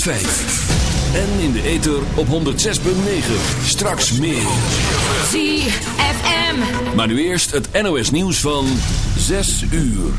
En in de ether op 106.9. Straks meer. ZFM. Maar nu eerst het NOS nieuws van 6 uur.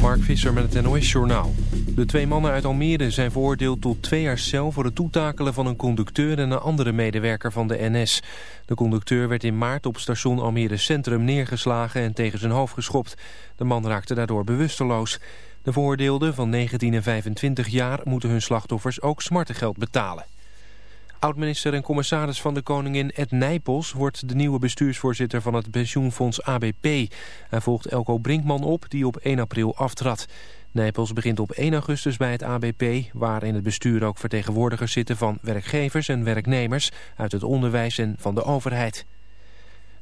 Mark Visser met het NOS Journaal. De twee mannen uit Almere zijn veroordeeld tot twee jaar cel... voor het toetakelen van een conducteur en een andere medewerker van de NS. De conducteur werd in maart op station Almere Centrum neergeslagen... en tegen zijn hoofd geschopt. De man raakte daardoor bewusteloos. De veroordeelden van 19 en 25 jaar moeten hun slachtoffers ook smartengeld betalen. Oud-minister en commissaris van de Koningin Ed Nijpels wordt de nieuwe bestuursvoorzitter van het pensioenfonds ABP. Hij volgt Elko Brinkman op, die op 1 april aftrad. Nijpels begint op 1 augustus bij het ABP, waar in het bestuur ook vertegenwoordigers zitten van werkgevers en werknemers uit het onderwijs en van de overheid.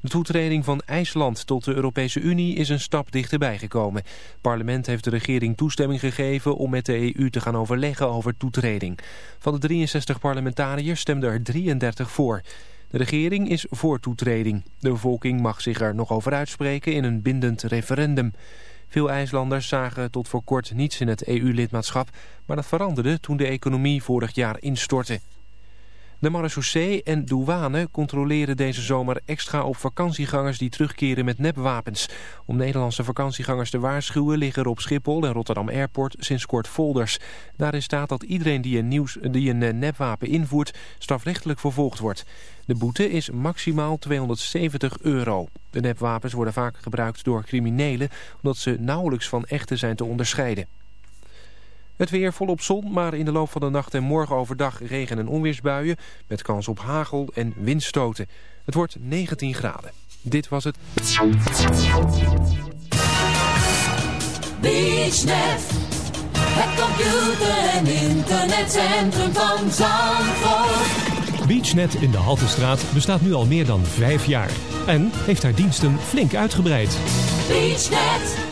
De toetreding van IJsland tot de Europese Unie is een stap dichterbij gekomen. Het parlement heeft de regering toestemming gegeven om met de EU te gaan overleggen over toetreding. Van de 63 parlementariërs stemden er 33 voor. De regering is voor toetreding. De bevolking mag zich er nog over uitspreken in een bindend referendum. Veel IJslanders zagen tot voor kort niets in het EU-lidmaatschap, maar dat veranderde toen de economie vorig jaar instortte. De marechaussee en douane controleren deze zomer extra op vakantiegangers die terugkeren met nepwapens. Om Nederlandse vakantiegangers te waarschuwen liggen er op Schiphol en Rotterdam Airport sinds kort folders. Daarin staat dat iedereen die een, nieuws, die een eh, nepwapen invoert strafrechtelijk vervolgd wordt. De boete is maximaal 270 euro. De nepwapens worden vaak gebruikt door criminelen omdat ze nauwelijks van echte zijn te onderscheiden. Het weer volop zon, maar in de loop van de nacht en morgen overdag regen- en onweersbuien... met kans op hagel en windstoten. Het wordt 19 graden. Dit was het... BeachNet, het computer- en internetcentrum van Zandvoort. BeachNet in de Haltestraat bestaat nu al meer dan vijf jaar. En heeft haar diensten flink uitgebreid. BeachNet.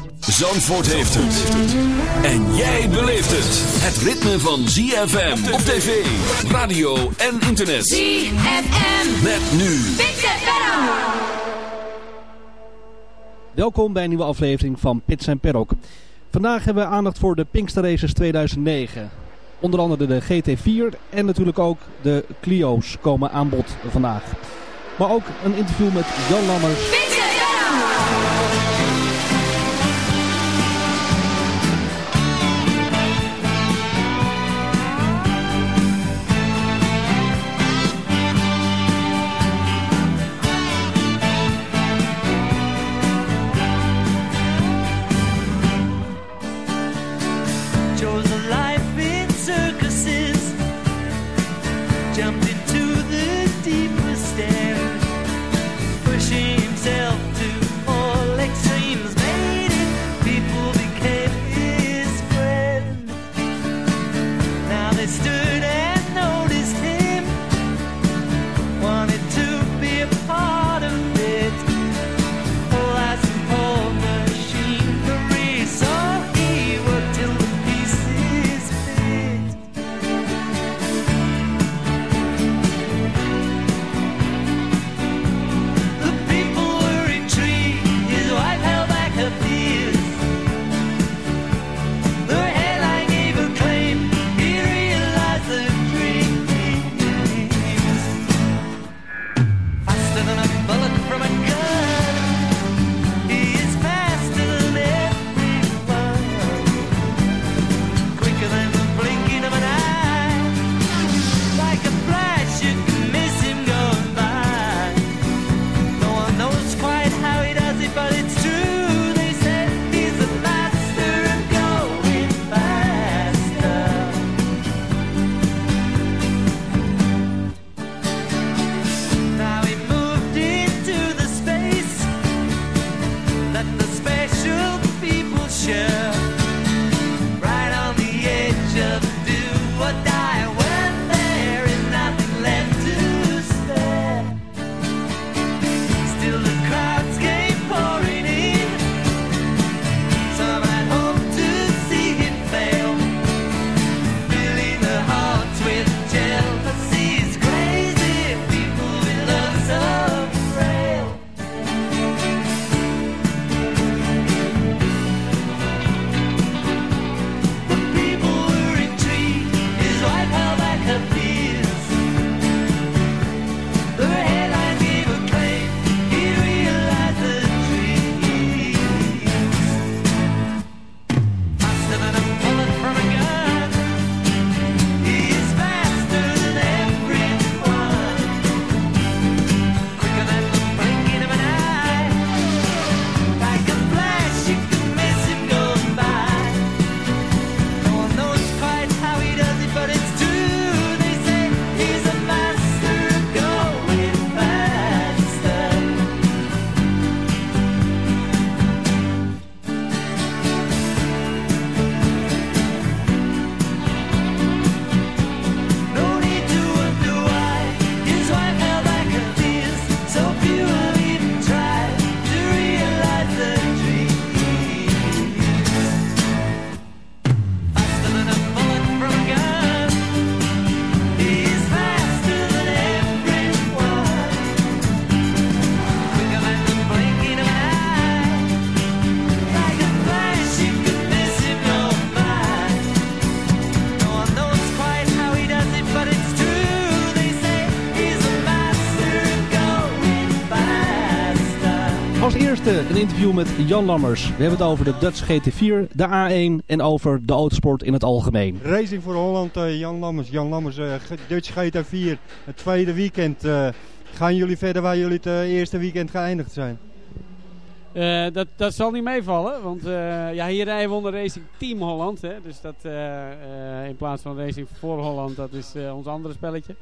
Zandvoort heeft het. En jij beleeft het. Het ritme van ZFM op tv, radio en internet. ZFM. Met nu. Pits en Pedal. Welkom bij een nieuwe aflevering van Pits en Perok. Vandaag hebben we aandacht voor de Pinkster Races 2009. Onder andere de GT4 en natuurlijk ook de Clio's komen aan bod vandaag. Maar ook een interview met Jan Lammers. Eerste een interview met Jan Lammers. We hebben het over de Dutch GT4, de A1 en over de autosport in het algemeen. Racing voor Holland, uh, Jan Lammers. Jan Lammers, uh, Dutch GT4, het tweede weekend. Uh, gaan jullie verder waar jullie het eerste weekend geëindigd zijn? Uh, dat, dat zal niet meevallen, want uh, ja, hier rijden we onder Racing Team Holland. Hè, dus dat uh, in plaats van Racing voor Holland, dat is ons andere spelletje.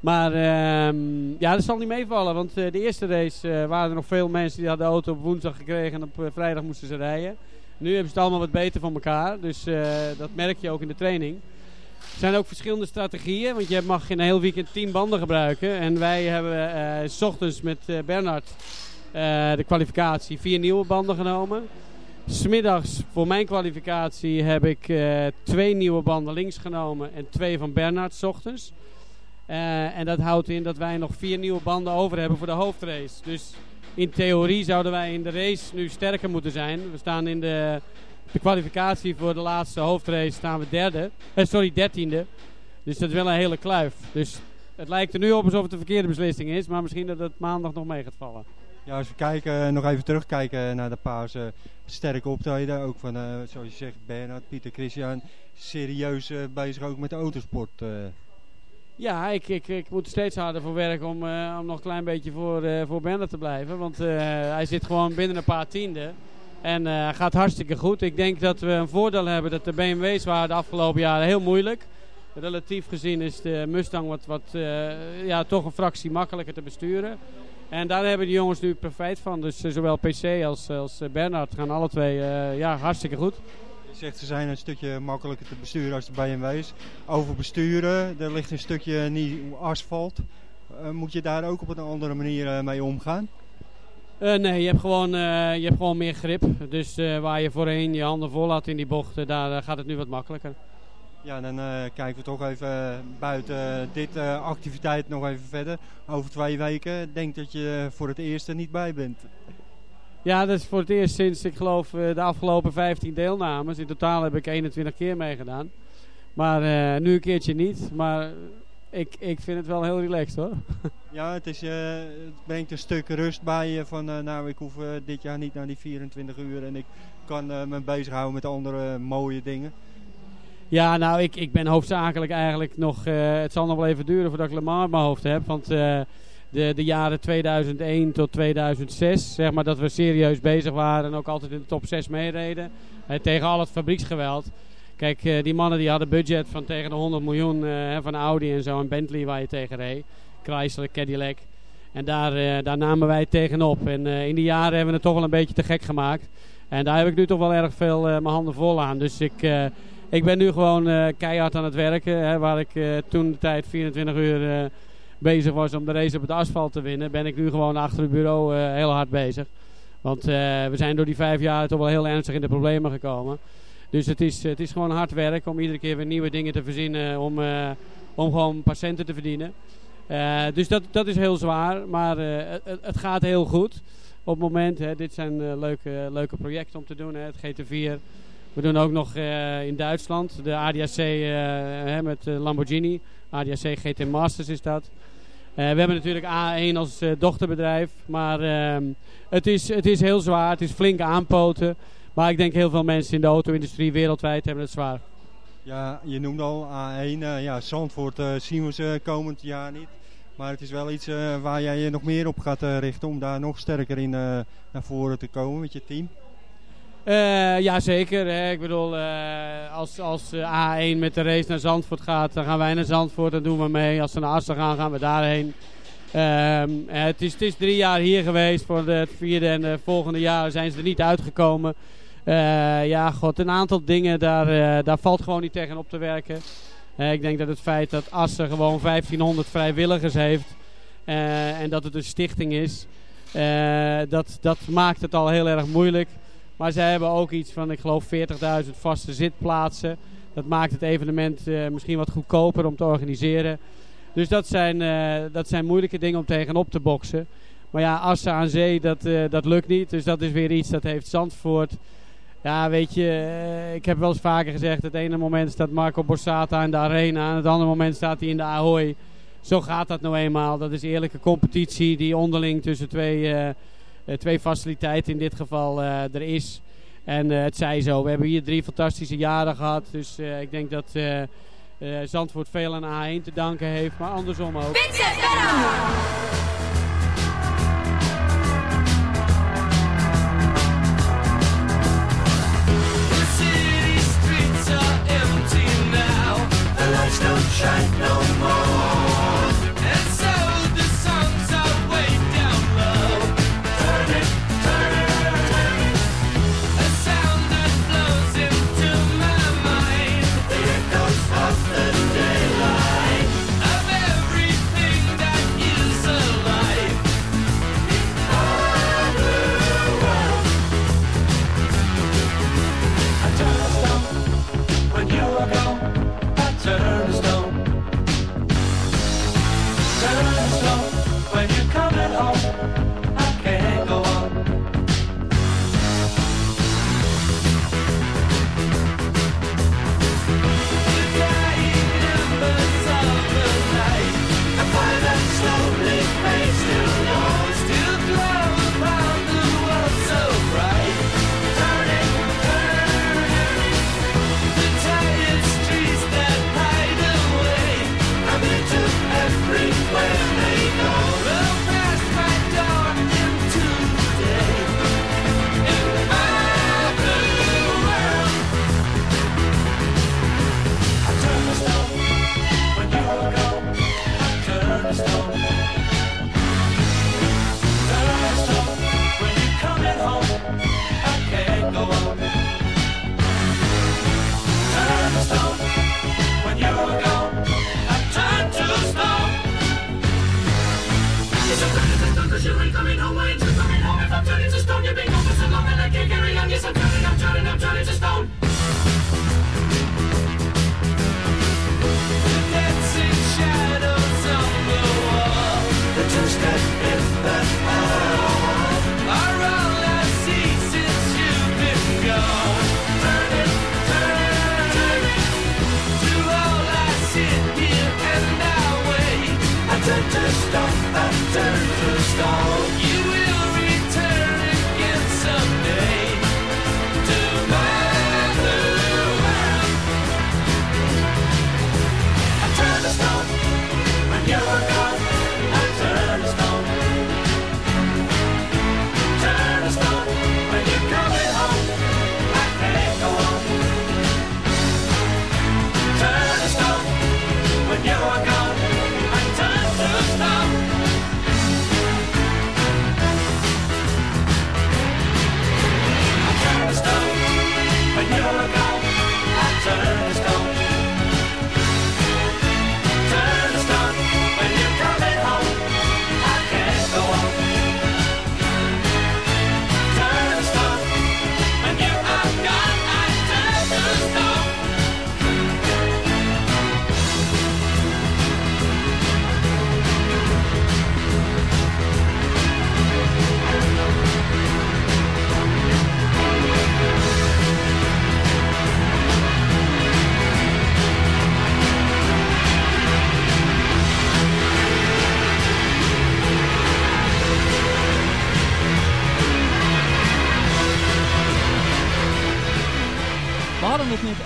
Maar ehm, ja, dat zal niet meevallen, want de eerste race waren er nog veel mensen die hadden de auto op woensdag gekregen en op vrijdag moesten ze rijden. Nu hebben ze het allemaal wat beter van elkaar, dus dat merk je ook in de training. Er zijn ook verschillende strategieën, want je mag in een heel weekend 10 banden gebruiken. En wij hebben s ochtends met Bernard uh, de kwalificatie vier nieuwe banden genomen. Smiddags voor mijn kwalificatie heb ik uh, twee nieuwe banden links genomen en twee van Bernhard s ochtends. Uh, en dat houdt in dat wij nog vier nieuwe banden over hebben voor de hoofdrace. Dus in theorie zouden wij in de race nu sterker moeten zijn. We staan in de, de kwalificatie voor de laatste hoofdrace staan we derde. Eh, sorry, dertiende. Dus dat is wel een hele kluif. Dus het lijkt er nu op alsof het een verkeerde beslissing is. Maar misschien dat het maandag nog mee gaat vallen. Ja, als we kijken, nog even terugkijken naar de pauze, sterke optreden. Ook van, zoals je zegt, Bernhard, Pieter, Christian. Serieus uh, bezig ook met de autosport. Uh. Ja, ik, ik, ik moet steeds harder voor werken om, om nog een klein beetje voor, voor Bernhard te blijven. Want hij zit gewoon binnen een paar tienden. En gaat hartstikke goed. Ik denk dat we een voordeel hebben dat de BMW's waren de afgelopen jaren heel moeilijk. Relatief gezien is de Mustang wat, wat ja, toch een fractie makkelijker te besturen. En daar hebben de jongens nu profijt van. Dus eh, zowel PC als, als eh, Bernhard gaan alle twee uh, ja, hartstikke goed. Zegt ze zijn een stukje makkelijker te besturen als de BMW's. Over besturen, er ligt een stukje nieuw asfalt. Uh, moet je daar ook op een andere manier mee omgaan? Uh, nee, je hebt, gewoon, uh, je hebt gewoon meer grip. Dus uh, waar je voorheen je handen vol had in die bochten, daar gaat het nu wat makkelijker. Ja, dan kijken we toch even buiten dit activiteit nog even verder. Over twee weken denk dat je voor het eerst er niet bij bent. Ja, dat is voor het eerst sinds ik geloof uh, de afgelopen 15 deelnames. In totaal heb ik 21 keer meegedaan. Maar nu een keertje niet. Maar ik, ik vind het wel heel relaxed hoor. Ja, het, is, het brengt een stuk rust bij je van nou ik hoef dit jaar niet naar die 24 uur. En ik kan me bezighouden met andere mooie dingen. Ja, nou, ik, ik ben hoofdzakelijk eigenlijk nog... Uh, het zal nog wel even duren voordat ik Le Mans in mijn hoofd heb. Want uh, de, de jaren 2001 tot 2006, zeg maar, dat we serieus bezig waren... en ook altijd in de top 6 meereden. Tegen al het fabrieksgeweld. Kijk, die mannen die hadden budget van tegen de 100 miljoen van Audi en zo... en Bentley waar je tegen reed. Chrysler, Cadillac. En daar, daar namen wij tegenop. En in die jaren hebben we het toch wel een beetje te gek gemaakt. En daar heb ik nu toch wel erg veel mijn handen vol aan. Dus ik ik ben nu gewoon keihard aan het werken. Waar ik toen de tijd 24 uur bezig was om de race op het asfalt te winnen. Ben ik nu gewoon achter het bureau heel hard bezig. Want we zijn door die vijf jaar toch wel heel ernstig in de problemen gekomen. Dus het is, het is gewoon hard werk om iedere keer weer nieuwe dingen te verzinnen. Om, om gewoon patiënten te verdienen. dus dat, dat is heel zwaar. Maar het, het, gaat heel goed. Op het moment, hè, dit zijn leuke, leuke projecten om te doen. Hè, het GT4. We doen ook nog in Duitsland de ADAC uh, met Lamborghini. ADAC GT Masters is dat. We hebben natuurlijk A1 als dochterbedrijf. Maar ehm, het, is, het is heel zwaar. Het is flink aanpoten. Maar ik denk heel veel mensen in de auto-industrie wereldwijd hebben het zwaar. Ja, je noemde al A1. ja, Zandvoort zien we ze komend jaar niet. Maar het is wel iets waar jij je nog meer op gaat richten om daar nog sterker in naar voren te komen met je team. Uh, ja, zeker. Ik bedoel, uh, als, als uh, A1 met de race naar Zandvoort gaat, dan gaan wij naar Zandvoort en doen we mee. Als ze naar Assen gaan, gaan we daarheen. Ehm, het, is, het is drie jaar hier geweest. Voor het vierde en de volgende jaar zijn ze er niet uitgekomen. ja, god, een aantal dingen, daar, daar valt gewoon niet tegen op te werken. ik denk dat het feit dat Assen gewoon 1500 vrijwilligers heeft en dat het een stichting is, dat, dat maakt het al heel erg moeilijk. Maar zij hebben ook iets van, ik geloof, 40.000 vaste zitplaatsen. Dat maakt het evenement uh, misschien wat goedkoper om te organiseren. Dus dat zijn, uh, dat zijn moeilijke dingen om tegenop te boksen. Maar ja, Assen aan zee, dat, uh, dat lukt niet. Dus dat is weer iets dat heeft Zandvoort. Ja, weet je, ik heb wel eens vaker gezegd... het ene moment staat Marco Borsata in de arena... en het andere moment staat hij in de Ahoy. Zo gaat dat nou eenmaal. Dat is eerlijke competitie die onderling tussen twee twee faciliteiten in dit geval er is. En het zij zo. We hebben hier drie fantastische jaren gehad. Dus ik denk dat Zandvoort veel aan A1 te danken heeft. Maar andersom ook. don't shine no more.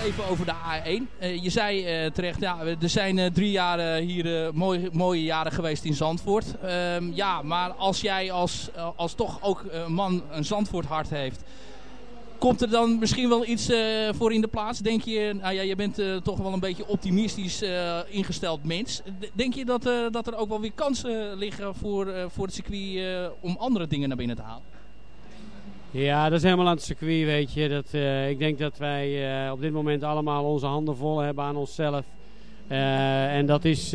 Even over de A1. Eh, je zei eh, terecht, ja, er zijn eh, drie jaren hier mooie, mooie jaren geweest in Zandvoort. Ehm, ja, maar als jij als, als toch ook een man een Zandvoort hart heeft... Komt er dan misschien wel iets voor in de plaats? Denk je, nou ja, je bent toch wel een beetje optimistisch ingesteld mens. Denk je dat, dat er ook wel weer kansen liggen voor, voor het circuit om andere dingen naar binnen te halen? Ja, dat is helemaal aan het circuit, weet je. Dat, eh, ik denk dat wij eh, op dit moment allemaal onze handen vol hebben aan onszelf. Eh, en dat is,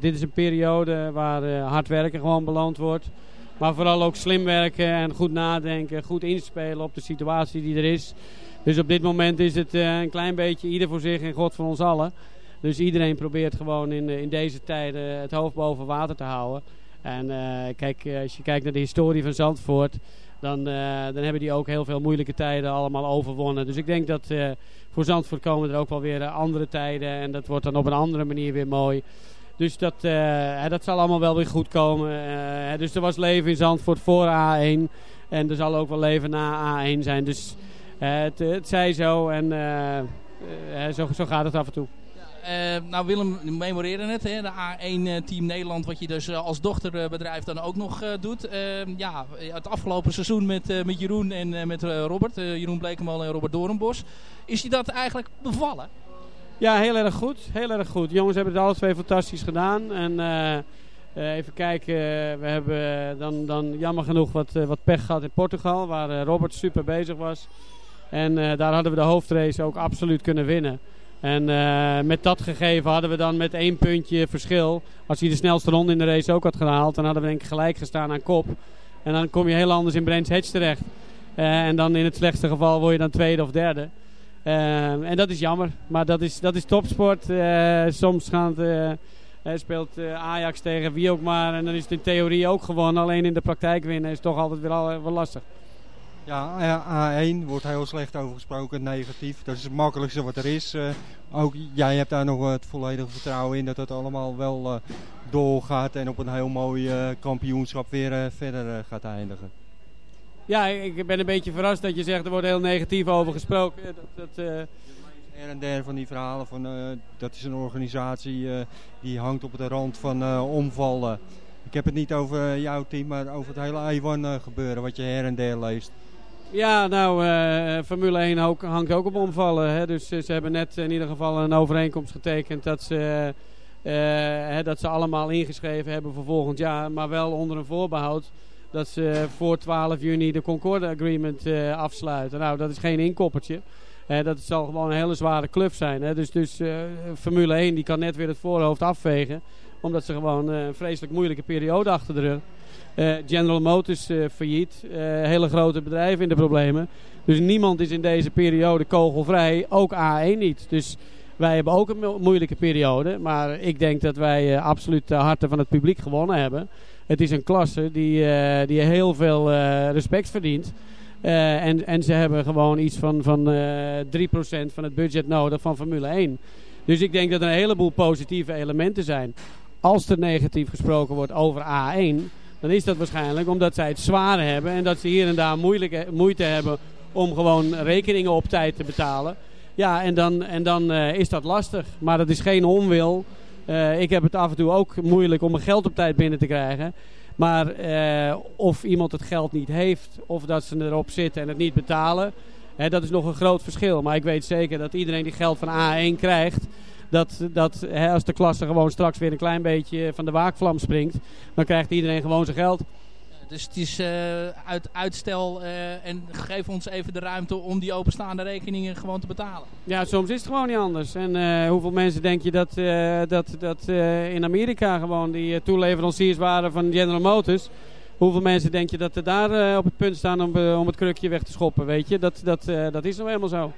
dit is een periode waar hard werken gewoon beloond wordt. Maar vooral ook slim werken en goed nadenken, goed inspelen op de situatie die er is. Dus op dit moment is het een klein beetje ieder voor zich en God voor ons allen. Dus iedereen probeert gewoon in, in deze tijden het hoofd boven water te houden. En kijk, als je kijkt naar de historie van Zandvoort, dan, eh, dan hebben die ook heel veel moeilijke tijden allemaal overwonnen. Dus ik denk dat eh, voor Zandvoort komen er ook wel weer eh, andere tijden en dat wordt dan op een andere manier weer mooi. Dus dat, dat zal allemaal wel weer goed komen. Dus er was leven in Zandvoort voor A1. En er zal ook wel leven na A1 zijn. Dus het, het zij zo en zo, zo gaat het af en toe. Eh, nou Willem memoreren het, hè, de A1 Team Nederland, wat je dus eh, als dochterbedrijf dan ook nog eh, doet. Eh, ja, het afgelopen seizoen met, eh, met Jeroen en eh, met eh, Robert, eh, Jeroen Blekemolen en Robert Doornbos. Is je dat eigenlijk bevallen? Ja, heel erg goed. Heel erg goed. Jongens hebben het alle twee fantastisch gedaan. En eh, eh, even kijken, we hebben dan, dan jammer genoeg wat, eh, wat pech gehad in Portugal, waar eh, Robert super bezig was. En eh, daar hadden we de hoofdrace ook absoluut kunnen winnen. En eh, met dat gegeven hadden we dan met één puntje verschil. Als hij de snelste ronde in de race ook had gehaald, dan hadden we denk ik gelijk gestaan aan kop. En dan kom je heel anders in Brands Hatch terecht. Eh, en dan in het slechtste geval word je dan tweede of derde. Eh, en dat is jammer, maar dat is, dat is topsport. Soms gaat, eh, eh, speelt Ajax tegen wie ook maar en dan is het in theorie ook gewonnen. Alleen in de praktijk winnen is toch altijd weer al, wel lastig. Ja, eh, A1 wordt heel slecht over gesproken, negatief. Dat is het makkelijkste wat er is. Eh, ook jij hebt daar nog het volledige vertrouwen in dat het allemaal wel eh, doorgaat en op een heel mooi eh, kampioenschap weer verder gaat eindigen. Ja, ik ben een beetje verrast dat je zegt er wordt heel negatief over gesproken. Dat, dat, Her en der van die verhalen van dat is een organisatie die hangt op de rand van omvallen. Ik heb het niet over jouw team, maar over het hele A1 eh, gebeuren wat je her en der leest. Ja, nou, eh, Formule 1 ook, hangt ook op omvallen. Hè? Dus eh, ze hebben net in ieder geval een overeenkomst getekend dat ze, eh, hè, dat ze allemaal ingeschreven hebben voor volgend jaar. Maar wel onder een voorbehoud dat ze voor 12 juni de Concorde Agreement eh, afsluiten. Nou, dat is geen inkoppertje. Eh, dat zal gewoon een hele zware kluf zijn. Hè? Dus, dus eh, Formule 1 die kan net weer het voorhoofd afvegen. Omdat ze gewoon eh, een vreselijk moeilijke periode achter de rug. Eh, General Motors eh, failliet. Hele grote bedrijven in de problemen. Dus niemand is in deze periode kogelvrij. Ook A1 niet. Dus wij hebben ook een mo- moeilijke periode. Maar ik denk dat wij absoluut de harten van het publiek gewonnen hebben. Het is een klasse die, die heel veel respect verdient. En, en ze hebben gewoon iets van, van eh 3% van het budget nodig van Formule 1. Dus ik denk dat er een heleboel positieve elementen zijn. Als er negatief gesproken wordt over A1, dan is dat waarschijnlijk omdat zij het zwaar hebben en dat ze hier en daar moeite hebben om gewoon rekeningen op tijd te betalen. Ja, en dan, en dan eh, is dat lastig. Maar dat is geen onwil. Eh, ik heb het af en toe ook moeilijk om mijn geld op tijd binnen te krijgen. Maar eh, of iemand het geld niet heeft, of dat ze erop zitten en het niet betalen, hè, dat is nog een groot verschil. Maar ik weet zeker dat iedereen die geld van A1 krijgt, dat, dat hè, als de klasse gewoon straks weer een klein beetje van de waakvlam springt, dan krijgt iedereen gewoon zijn geld. Dus het is eh, uit uitstel eh, en geef ons even de ruimte om die openstaande rekeningen gewoon te betalen. Ja, soms is het gewoon niet anders. En eh, hoeveel mensen denk je dat, eh, dat, dat eh, in Amerika gewoon die toeleveranciers waren van General Motors? Hoeveel mensen denk je dat er daar op het punt staan om, om het krukje weg te schoppen? Weet je, dat, dat, eh, dat is nou helemaal zo.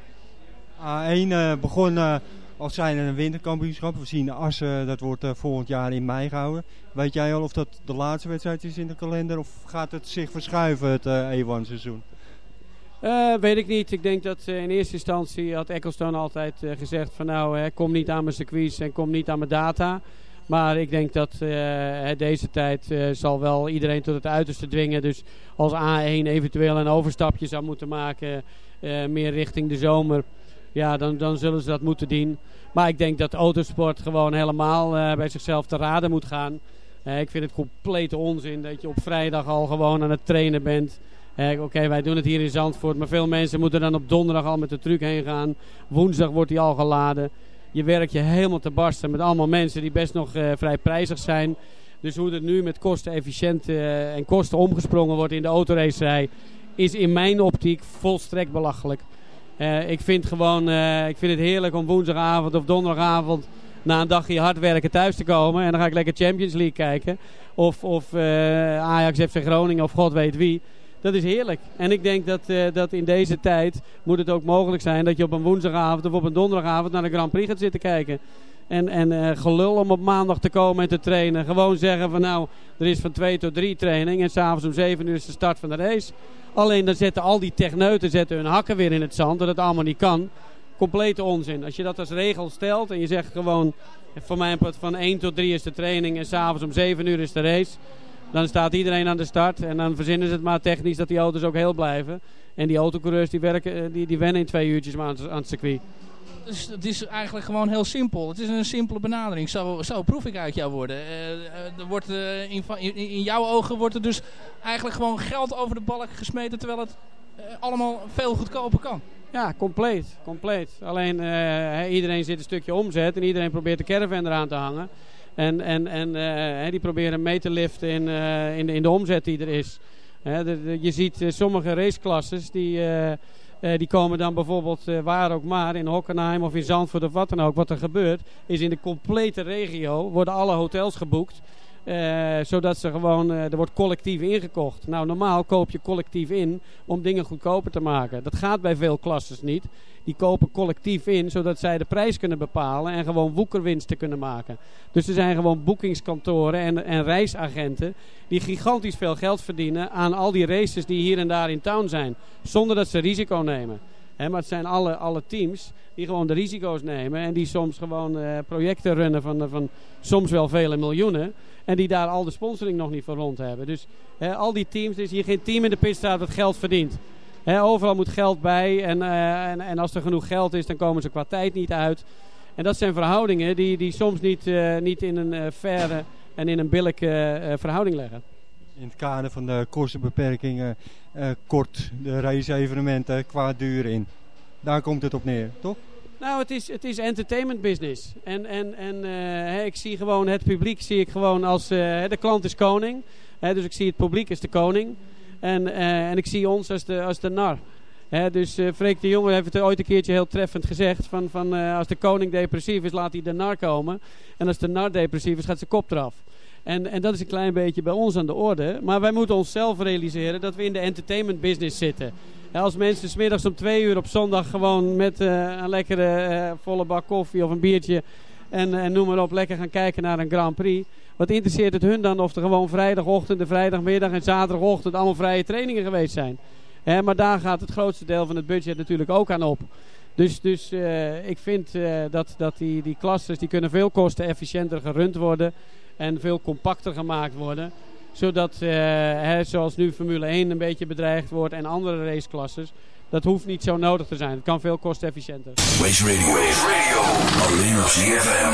A1 eh, begon eh, als zijn een winterkampioenschap. We zien Assen, dat wordt eh, volgend jaar in mei gehouden. Weet jij al of dat de laatste wedstrijd is in de kalender of gaat het zich verschuiven het eh, E1-seizoen? Eh, weet ik niet. Ik denk dat eh, in eerste instantie had Ecclestone altijd eh, gezegd van nou, kom niet aan mijn circuits en kom niet aan mijn data. Maar ik denk dat eh, deze tijd eh, zal wel iedereen tot het uiterste dwingen. Dus als A1 eventueel een overstapje zou moeten maken, eh, meer richting de zomer, ja, dan, dan zullen ze dat moeten doen. Maar ik denk dat autosport gewoon helemaal eh, bij zichzelf te raden moet gaan. Eh, ik vind het complete onzin dat je op vrijdag al gewoon aan het trainen bent. Eh, Oké, wij doen het hier in Zandvoort, maar veel mensen moeten dan op donderdag al met de truck heen gaan. Woensdag wordt die al geladen. Je werkt je helemaal te barsten met allemaal mensen die best nog vrij prijzig zijn. Dus hoe er nu met kosten efficiënt en kosten omgesprongen wordt in de autoracerij, is in mijn optiek volstrekt belachelijk. Eh, ik vind gewoon, eh, ik vind het heerlijk om woensdagavond of donderdagavond na een dagje hard werken thuis te komen. En dan ga ik lekker Champions League kijken. Of, of eh, Ajax FC Groningen of god weet wie. Dat is heerlijk. En ik denk dat, dat in deze tijd moet het ook mogelijk zijn dat je op een woensdagavond of op een donderdagavond naar de Grand Prix gaat zitten kijken. En, en eh, gelul om op maandag te komen en te trainen. Gewoon zeggen van nou, er is van 2 tot 3 training en s'avonds om 7 uur is de start van de race. Alleen dan zetten al die techneuten zetten hun hakken weer in het zand, dat het allemaal niet kan. Complete onzin. Als je dat als regel stelt en je zegt gewoon voor mij van 1 tot 3 is de training en s'avonds om 7 uur is de race. Dan staat iedereen aan de start en dan verzinnen ze het maar technisch dat die auto's ook heel blijven. En die autocoureurs die, werken, eh, die, die wennen in twee uurtjes maar aan, het- aan het circuit. Het is eigenlijk gewoon heel simpel. Het is een simpele benadering. Zo, zo proef ik uit jouw woorden. Eh, eh, er wordt, eh, in, in, jouw ogen wordt er dus eigenlijk gewoon geld over de balk gesmeten... terwijl het allemaal veel goedkoper kan. Ja, compleet. compleet. Alleen iedereen zit een stukje omzet en iedereen probeert de caravan eraan te hangen. En, en, en die proberen mee te liften in, in, de, in de omzet die er is. Je ziet sommige raceklasses die, eh, die komen dan bijvoorbeeld eh, waar ook maar, in Hockenheim of in Zandvoort of wat dan ook. Wat er gebeurt is in de complete regio worden alle hotels geboekt. eh, zodat ze gewoon, er wordt collectief ingekocht. Nou, normaal koop je collectief in om dingen goedkoper te maken. Dat gaat bij veel klasses niet. Die kopen collectief in, zodat zij de prijs kunnen bepalen en gewoon woekerwinsten kunnen maken. Dus er zijn gewoon boekingskantoren en, en reisagenten die gigantisch veel geld verdienen aan al die races die hier en daar in town zijn. Zonder dat ze risico nemen. Maar het zijn alle, alle teams die gewoon de risico's nemen en die soms gewoon eh, projecten runnen van, van soms wel vele miljoenen. En die daar al de sponsoring nog niet voor rond hebben. Dus al die teams, er is hier geen team in de pitstraat dat geld verdient. Overal moet geld bij en, eh, en, en als er genoeg geld is, dan komen ze qua tijd niet uit. En dat zijn verhoudingen die, die soms niet, eh, niet in een eh faire en in een billijke verhouding leggen. In het kader van de kostenbeperkingen kort de race-evenementen qua duur in. Daar komt het op neer, toch? Nou, het is, het is entertainment business. En, en, en ik zie gewoon het publiek zie ik gewoon als... de klant is koning. Dus ik zie het publiek als de koning. En, eh, en ik zie ons als de, als de nar. Dus eh Freek de Jonge heeft het ooit een keertje heel treffend gezegd. Van, van, eh, als de koning depressief is, laat hij de nar komen. En als de nar depressief is, gaat zijn kop eraf. En, en dat is een klein beetje bij ons aan de orde. Maar wij moeten onszelf realiseren dat we in de entertainment business zitten. Als mensen smiddags om twee uur op zondag gewoon met een lekkere volle bak koffie of een biertje en, en noem maar op lekker gaan kijken naar een Grand Prix. Wat interesseert het hun dan of er gewoon vrijdagochtend, en vrijdagmiddag en zaterdagochtend allemaal vrije trainingen geweest zijn. Maar daar gaat het grootste deel van het budget natuurlijk ook aan op. Dus, dus eh, ik vind eh, dat, dat die, die klasses die kunnen veel kostenefficiënter gerund worden en veel compacter gemaakt worden zodat, eh, zoals nu Formule 1 een beetje bedreigd wordt en andere raceklasses, dat hoeft niet zo nodig te zijn. Het kan veel kostenefficiënter. Waze Radio. Waze Radio. Alleen op CFM.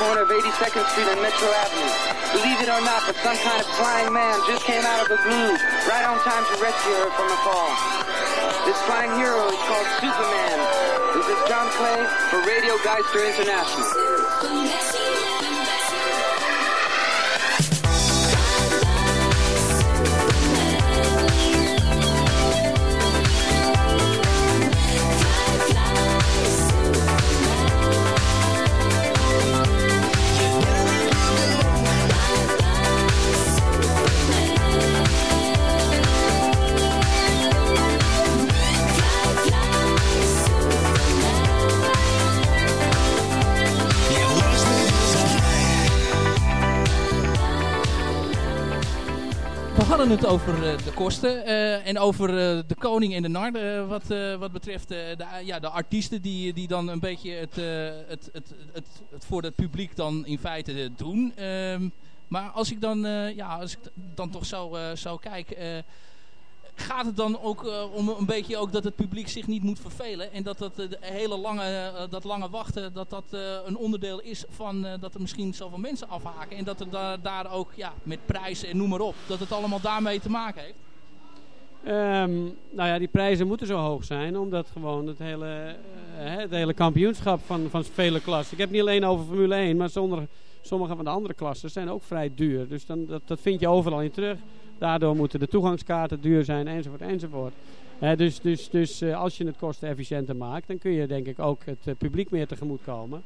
Corner of 82nd Street and Metro Avenue. Believe it or not, but some kind of flying man just came out of the blue, right on time to rescue her from a fall. This flying hero is called Superman. This is John Clay for Radio Geister International. Het over eh, de kosten eh, en over eh, de koning en de nar. wat, wat betreft de, ja, de artiesten die, die dan een beetje het, het, het, het, het voor het publiek dan in feite doen. Ehm, maar als ik dan, ja, als ik dan toch zo, eh, zo kijk... gaat het dan ook eh, om een beetje ook dat het publiek zich niet moet vervelen en dat dat eh, de hele lange, eh, dat lange wachten dat dat een onderdeel is van dat er misschien zoveel mensen afhaken en dat er da daar ook ja, met prijzen en noem maar op, dat het allemaal daarmee te maken heeft? Ehm, nou ja, die prijzen moeten zo hoog zijn, omdat gewoon het hele, het hele kampioenschap van, van vele klassen. Ik heb het niet alleen over Formule 1, maar zonder, sommige van de andere klassen zijn ook vrij duur. Dus dan, dat, dat vind je overal in terug. Daardoor moeten de toegangskaarten duur zijn, enzovoort, enzovoort. Dus dus, dus eh, als je het kostenefficiënter maakt, dan kun je denk ik ook het eh, publiek meer tegemoet komen.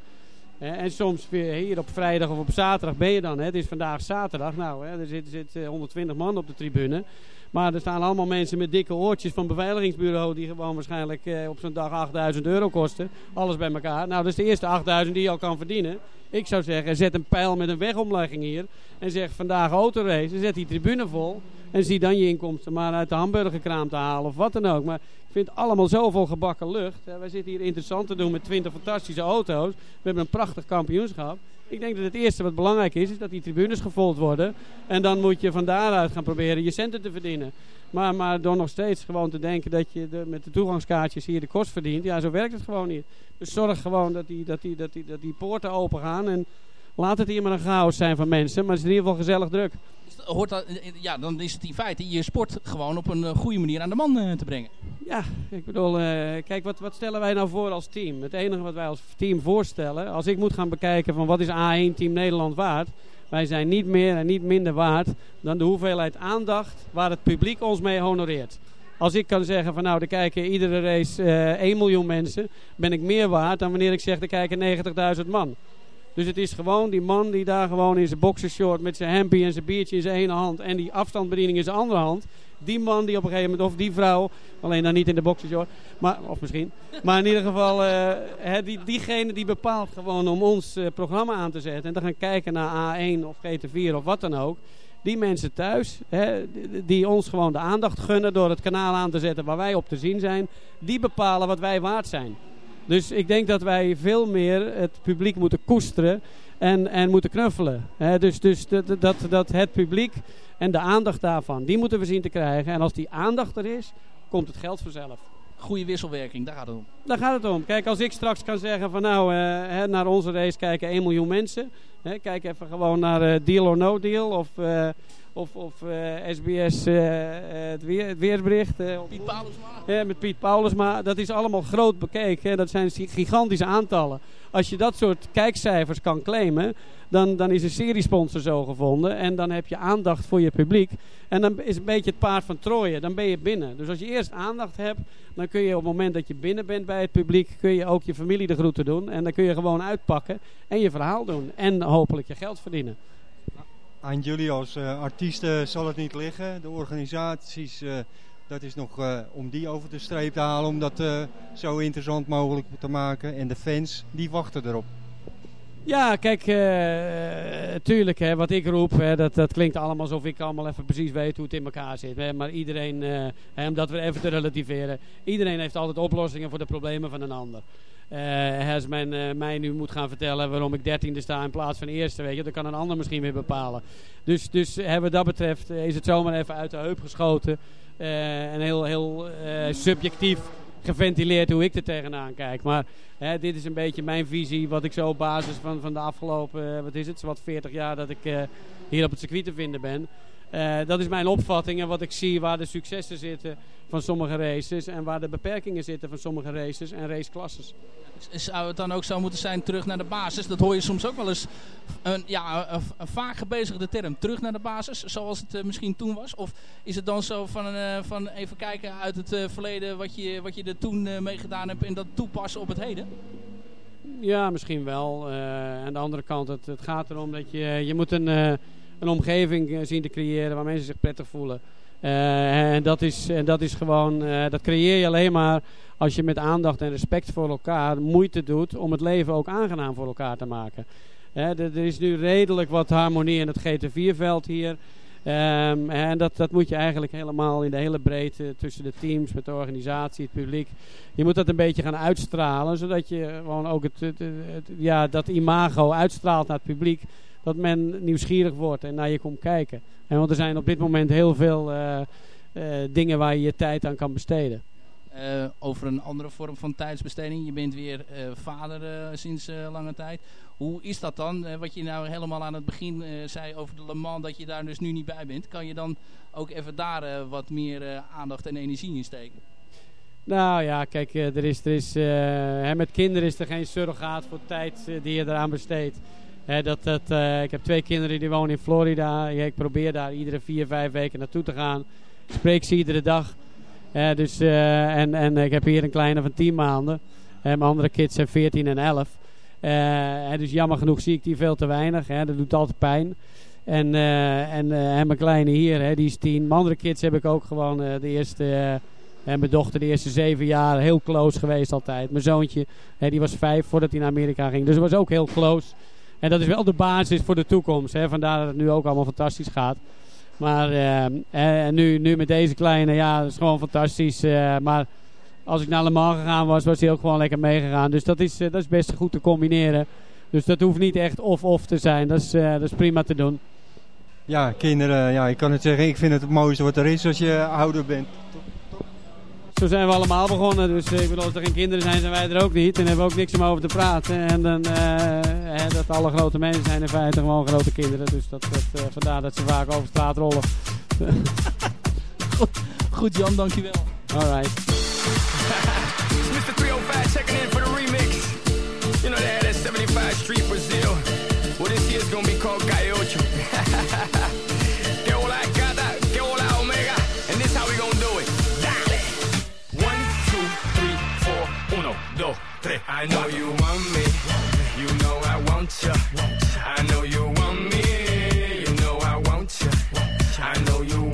En soms weer hier op vrijdag of op zaterdag ben je dan. Hè, het is vandaag zaterdag. Nou, hè, er zit, zit eh, 120 man op de tribune. Maar er staan allemaal mensen met dikke oortjes van beveiligingsbureau die gewoon waarschijnlijk eh, op zo'n dag 8000 euro kosten. Alles bij elkaar. Nou, dat is de eerste 8000 die je al kan verdienen. Ik zou zeggen, zet een pijl met een wegomlegging hier. En zeg vandaag autorace. Zet die tribune vol. En zie dan je inkomsten maar uit de hamburgerkraam te halen of wat dan ook. Maar ik vind allemaal zoveel gebakken lucht. Wij zitten hier interessant te doen met 20 fantastische auto's. We hebben een prachtig kampioenschap. Ik denk dat het eerste wat belangrijk is, is dat die tribunes gevolgd worden. En dan moet je van daaruit gaan proberen je centen te verdienen. Maar, maar door nog steeds gewoon te denken dat je de, met de toegangskaartjes hier de kost verdient. Ja, zo werkt het gewoon niet. Dus zorg gewoon dat die, dat die, dat die, dat die poorten open gaan. En laat het hier maar een chaos zijn van mensen. Maar het is in ieder geval gezellig druk. Hoort dat, ja, dan is het in feite je sport gewoon op een eh, goede manier aan de man eh, te brengen. Ja, ik bedoel, eh, kijk, wat, wat stellen wij nou voor als team? Het enige wat wij als team voorstellen, als ik moet gaan bekijken van wat is A1 Team Nederland waard, wij zijn niet meer en niet minder waard dan de hoeveelheid aandacht waar het publiek ons mee honoreert. Als ik kan zeggen van nou, er kijken iedere race eh 1 miljoen mensen, ben ik meer waard dan wanneer ik zeg er kijken 90.000 man. Dus het is gewoon die man die daar gewoon in zijn boxershort met zijn hempie en zijn biertje in zijn ene hand en die afstandsbediening in zijn andere hand. Die man die op een gegeven moment, of die vrouw, alleen dan niet in de boxershort, maar, of misschien. Maar in ieder geval, eh, die, diegene die bepaalt gewoon om ons eh, programma aan te zetten en te gaan kijken naar A1 of GT4 of wat dan ook. Die mensen thuis, die ons gewoon de aandacht gunnen door het kanaal aan te zetten waar wij op te zien zijn, die bepalen wat wij waard zijn. Dus ik denk dat wij veel meer het publiek moeten koesteren en, en moeten knuffelen. Dus dus dat, dat, dat het publiek en de aandacht daarvan, die moeten we zien te krijgen. En als die aandacht er is, komt het geld vanzelf. Goede wisselwerking, daar gaat het om. Daar gaat het om. Kijk, als ik straks kan zeggen van nou, eh, hè, naar onze race kijken 1 miljoen mensen. Hè, kijk even gewoon naar eh, Deal or No Deal of, eh, of, of eh, SBS eh, eh, het, weer, het weersbericht. eh, Piet Paulusma. Ja, met Piet Paulusma. Dat is allemaal groot bekeken. Hè. Dat zijn gi- gigantische aantallen. Als je dat soort kijkcijfers kan claimen, dan, dan is een seriesponsor zo gevonden. En dan heb je aandacht voor je publiek. En dan is een beetje het paard van Troje. Dan ben je binnen. Dus als je eerst aandacht hebt, dan kun je op het moment dat je binnen bent bij het publiek, kun je ook je familie de groeten doen. En dan kun je gewoon uitpakken en je verhaal doen. En hopelijk je geld verdienen. Aan jullie als eh, artiesten zal het niet liggen. De organisaties, eh, dat is nog eh, om die over de streep te halen, om dat zo interessant mogelijk te maken. En de fans, die wachten erop. Ja, kijk, tuurlijk, hè, wat ik roep, hè, dat, dat klinkt allemaal alsof ik allemaal even precies weet hoe het in elkaar zit. Maar iedereen, hè, om dat weer even te relativeren, iedereen heeft altijd oplossingen voor de problemen van een ander. Eh, als men eh, mij nu moet gaan vertellen waarom ik dertiende sta in plaats van eerste, weet je, dan kan een ander misschien weer bepalen. Dus, dus hè, wat dat betreft eh, is het zomaar even uit de heup geschoten eh, en heel, heel eh, subjectief geventileerd hoe ik er tegenaan kijk. Maar dit is een beetje mijn visie, wat ik zo op basis van, van de afgelopen, eh, wat is het, wat 40 jaar dat ik eh, hier op het circuit te vinden ben. Eh, dat is mijn opvatting en wat ik zie waar de successen zitten van sommige races en waar de beperkingen zitten van sommige races en raceklasses. Zou het dan ook zo moeten zijn terug naar de basis? Dat hoor je soms ook wel eens een, ja, een, een vaak gebezigde term. Terug naar de basis, zoals het eh, misschien toen was? Of is het dan zo van, eh, van even kijken uit het verleden wat je, wat je er toen mee gedaan hebt en dat toepassen op het heden? Ja, misschien wel. Aan de andere kant, het, het gaat erom dat je, je moet een, een omgeving eh, zien te creëren waar mensen zich prettig voelen. Eh, en, dat is, en dat is gewoon, eh, dat creëer je alleen maar als je met aandacht en respect voor elkaar moeite doet om het leven ook aangenaam voor elkaar te maken. Er, is nu redelijk wat harmonie in het GT4-veld hier. Ehm, en dat, dat moet je eigenlijk helemaal in de hele breedte tussen de teams, met de organisatie, het publiek. Je moet dat een beetje gaan uitstralen, zodat je gewoon ook het- ja, dat imago uitstraalt naar het publiek. Dat men nieuwsgierig wordt en naar je komt kijken. En want er zijn op dit moment heel veel eh, eh, dingen waar je je tijd aan kan besteden. Eh, over een andere vorm van tijdsbesteding. Je bent weer vader sinds lange tijd. Hoe is dat dan? Wat je nou helemaal aan het begin zei over de Le Mans, dat je daar dus nu niet bij bent. Kan je dan ook even daar wat meer aandacht en energie in steken? Nou ja, kijk, er is, er is, hè, met kinderen is er geen surrogaat voor tijd die je eraan besteedt. Dat, dat, eh, ik heb twee kinderen die wonen in Florida. Ik probeer daar iedere vier, vijf weken naartoe te gaan. Ik spreek ze iedere dag. Dus, eh, en, en ik heb hier een kleine van 10 maanden. En mijn andere kids zijn 14 en 11. Eh, dus jammer genoeg zie ik die veel te weinig. Dat doet altijd pijn. En, en, en mijn kleine hier, die is 10. Mijn andere kids heb ik ook gewoon de eerste... en mijn dochter de eerste zeven jaar heel close geweest altijd. Mijn zoontje, hè, die was vijf voordat hij naar Amerika ging. Dus was ook heel close. En dat is wel de basis voor de toekomst. Hè. Vandaar dat het nu ook allemaal fantastisch gaat. Maar eh, nu, nu met deze kleine, ja, dat is gewoon fantastisch. eh, maar als ik naar Le Mans gegaan was, was hij ook gewoon lekker meegegaan. Dus dat is, eh, dat is best goed te combineren. Dus dat hoeft niet echt of-of te zijn. Dat is, dat is prima te doen. Ja, kinderen, ja, ik kan het zeggen, ik vind het het mooiste wat er is als je ouder bent. Zo zijn we allemaal begonnen. Dus eh, ik bedoel, als er geen kinderen zijn, zijn wij er ook niet. En hebben we ook niks om over te praten. En dan, eh, hè, dat alle grote mensen zijn in feite gewoon grote kinderen. Dus dat, dat, eh, vandaar dat ze vaak over straat rollen. goed, goed Jan, dankjewel. Alright. Mr. 305 checking in for the remix. You know they had that 75 Street Brazil. Well, this year's gonna be called Calle dos, tres. I know you want me. You know I want you. I know you want me. You know I want you. I know you want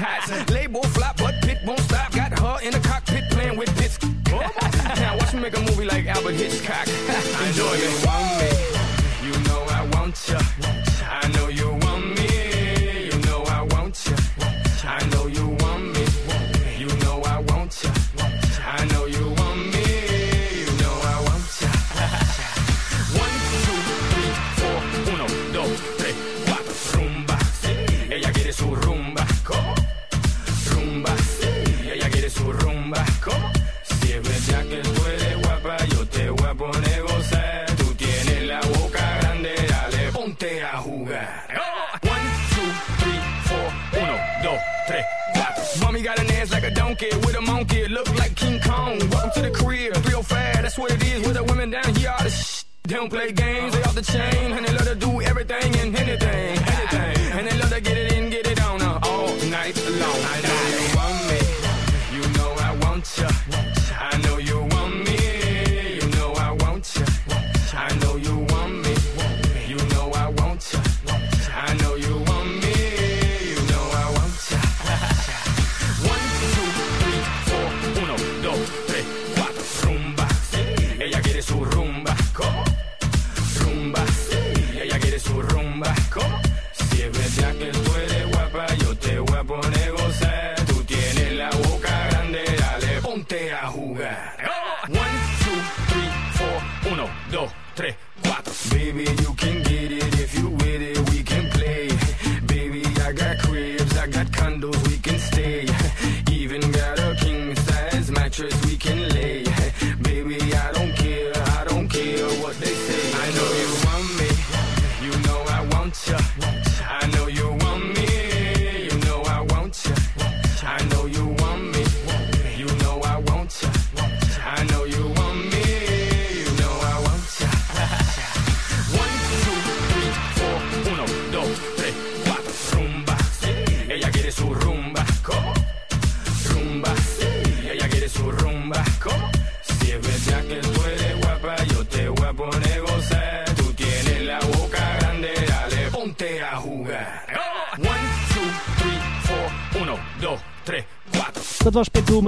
hot. Label flop, but pit won't stop. Got her in the cockpit playing with bits. now watch me make a movie like Albert Hitchcock. Don't play games, they off the chain,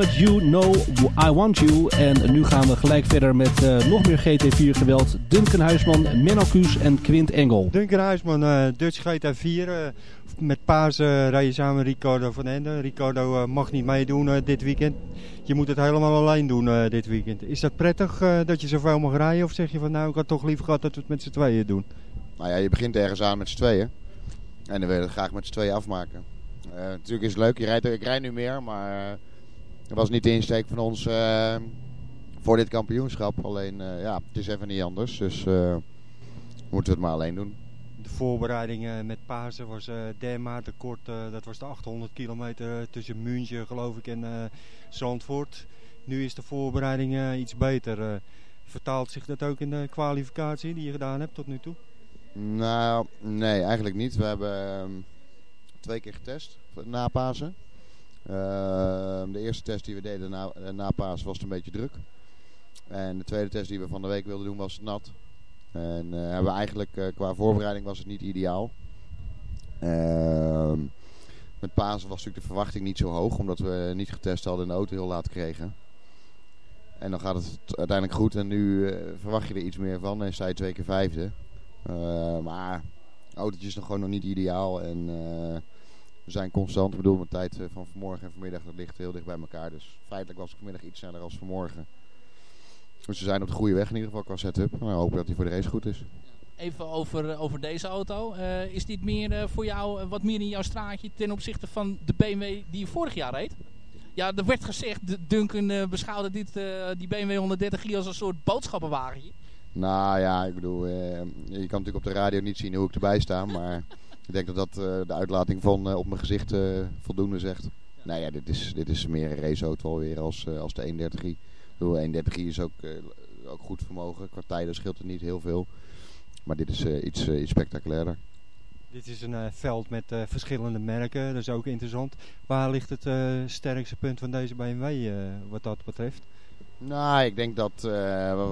met You Know I Want You. En nu gaan we gelijk verder met eh, nog meer GT4 geweld. Duncan Huisman, Menno Kuus en Quint Engel. Duncan Huisman, eh Dutch GT4. eh, met Paas rij je samen met Ricardo van Ende. Ricardo mag niet meedoen eh, dit weekend. Je moet het helemaal alleen doen eh, dit weekend. Is dat prettig eh, dat je zoveel mag rijden? Of zeg je van nou, ik had toch liever gehad dat we het met z'n tweeën doen? Nou ja, je begint ergens aan met z'n tweeën. En dan wil je het graag met z'n tweeën afmaken. Eh, natuurlijk is het leuk, je rijdt, ik rijd nu meer, maar eh, dat was niet de insteek van ons eh, voor dit kampioenschap. Alleen, eh, ja, het is even niet anders, dus eh, moeten we het maar alleen doen. De voorbereiding met Pasen was dermate kort. dat was de 800 kilometer tussen München geloof ik en Zandvoort. Nu is de voorbereiding iets beter. vertaalt zich dat ook in de kwalificatie die je gedaan hebt tot nu toe? Nou, nee, eigenlijk niet. We hebben ehm, twee keer getest na Pasen. Ehm, de eerste test die we deden na, na Pasen was het een beetje druk. En de tweede test die we van de week wilden doen was nat. En eh, hebben we eigenlijk eh, qua voorbereiding was het niet ideaal. Ehm, met Pasen was natuurlijk de verwachting niet zo hoog, omdat we niet getest hadden en de auto heel laat kregen. En dan gaat het uiteindelijk goed en nu eh, verwacht je er iets meer van en je twee keer vijfde. Eh, maar het autootje is nog gewoon nog niet ideaal en we zijn constant. Ik bedoel, mijn tijd eh, van vanmorgen en vanmiddag dat ligt heel dicht bij elkaar. Dus feitelijk was ik vanmiddag iets sneller als vanmorgen. Dus we zijn op de goede weg in ieder geval qua setup. Nou, hopen dat hij voor de race goed is. Even over, over deze auto. Eh, is dit meer eh, voor jou eh, wat meer in jouw straatje ten opzichte van de BMW die je vorig jaar reed? Ja, er werd gezegd, Duncan eh, beschouwde dit, eh, die BMW 130i als een soort boodschappenwagentje. Nou ja, ik bedoel, eh, je kan natuurlijk op de radio niet zien hoe ik erbij sta. Maar ik denk dat dat eh, de uitlating van eh, op mijn gezicht eh, voldoende zegt. Nou ja, dit is, dit is meer een raceauto alweer als, als de 130i. Ik bedoel, 130i is ook, ook goed vermogen. Qua tijden scheelt het niet heel veel. Maar dit is iets, iets spectaculairder. Dit is een veld met verschillende merken, dat is ook interessant. Waar ligt het eh, sterkste punt van deze BMW wat dat betreft? Nou, ik denk dat